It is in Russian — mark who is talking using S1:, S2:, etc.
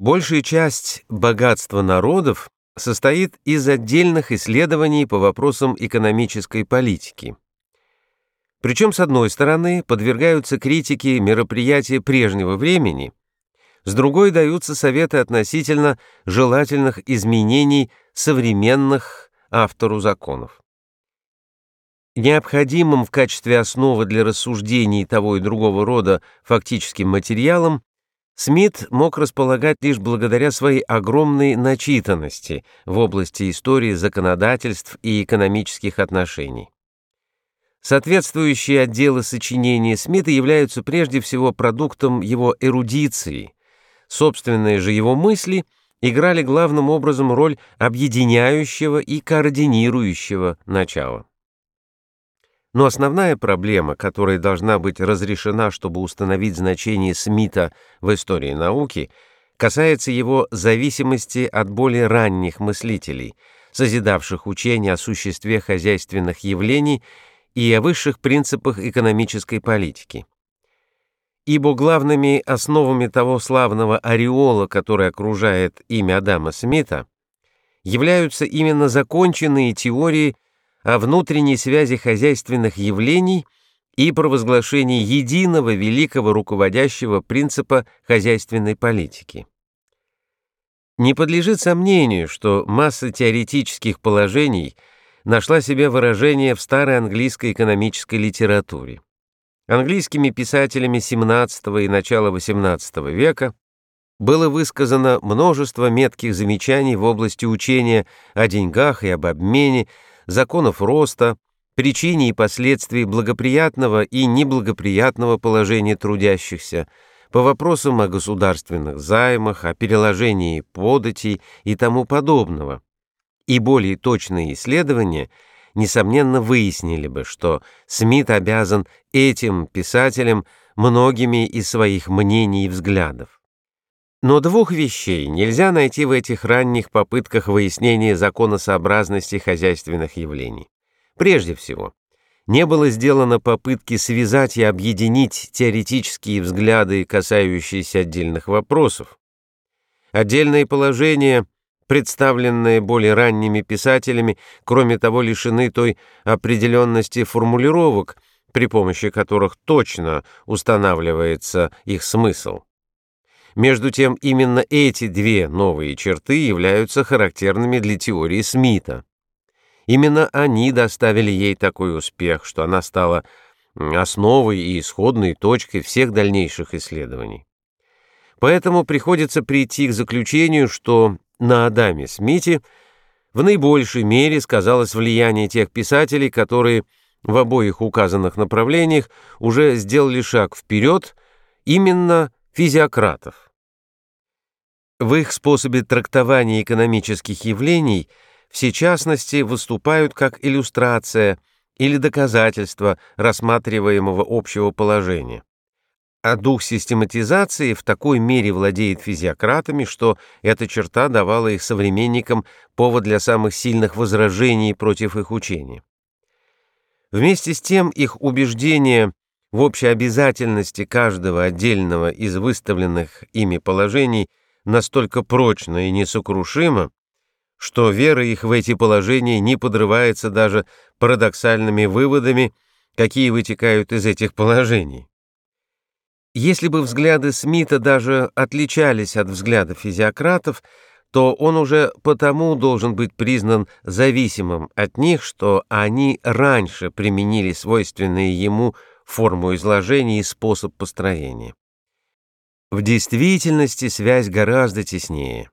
S1: Большая часть богатства народов состоит из отдельных исследований по вопросам экономической политики. Причем, с одной стороны, подвергаются критике мероприятия прежнего времени, с другой даются советы относительно желательных изменений современных автору законов. Необходимым в качестве основы для рассуждений того и другого рода фактическим материалом Смит мог располагать лишь благодаря своей огромной начитанности в области истории законодательств и экономических отношений. Соответствующие отделы сочинения Смита являются прежде всего продуктом его эрудиции. Собственные же его мысли играли главным образом роль объединяющего и координирующего начала. Но основная проблема, которая должна быть разрешена, чтобы установить значение Смита в истории науки, касается его зависимости от более ранних мыслителей, созидавших учение о существе хозяйственных явлений и о высших принципах экономической политики. Ибо главными основами того славного ореола, который окружает имя Адама Смита, являются именно законченные теории о внутренней связи хозяйственных явлений и провозглашении единого великого руководящего принципа хозяйственной политики. Не подлежит сомнению, что масса теоретических положений нашла себе выражение в старой английской экономической литературе. Английскими писателями XVII и начала XVIII века было высказано множество метких замечаний в области учения о деньгах и об обмене, законов роста, причине и последствий благоприятного и неблагоприятного положения трудящихся, по вопросам о государственных займах, о переложении податей и тому подобного. И более точные исследования, несомненно, выяснили бы, что Смит обязан этим писателям многими из своих мнений и взглядов. Но двух вещей нельзя найти в этих ранних попытках выяснения законосообразности хозяйственных явлений. Прежде всего, не было сделано попытки связать и объединить теоретические взгляды, касающиеся отдельных вопросов. Отдельные положения, представленные более ранними писателями, кроме того, лишены той определенности формулировок, при помощи которых точно устанавливается их смысл. Между тем, именно эти две новые черты являются характерными для теории Смита. Именно они доставили ей такой успех, что она стала основой и исходной точкой всех дальнейших исследований. Поэтому приходится прийти к заключению, что на Адаме Смите в наибольшей мере сказалось влияние тех писателей, которые в обоих указанных направлениях уже сделали шаг вперед именно физиократов. В их способе трактования экономических явлений все частности выступают как иллюстрация или доказательство рассматриваемого общего положения. А дух систематизации в такой мере владеет физиократами, что эта черта давала их современникам повод для самых сильных возражений против их учения. Вместе с тем их убеждения в общей обязательности каждого отдельного из выставленных ими положений настолько прочно и несокрушимо, что вера их в эти положения не подрывается даже парадоксальными выводами, какие вытекают из этих положений. Если бы взгляды Смита даже отличались от взглядов физиократов, то он уже потому должен быть признан зависимым от них, что они раньше применили свойственные ему форму изложения и способ построения. В действительности связь гораздо теснее.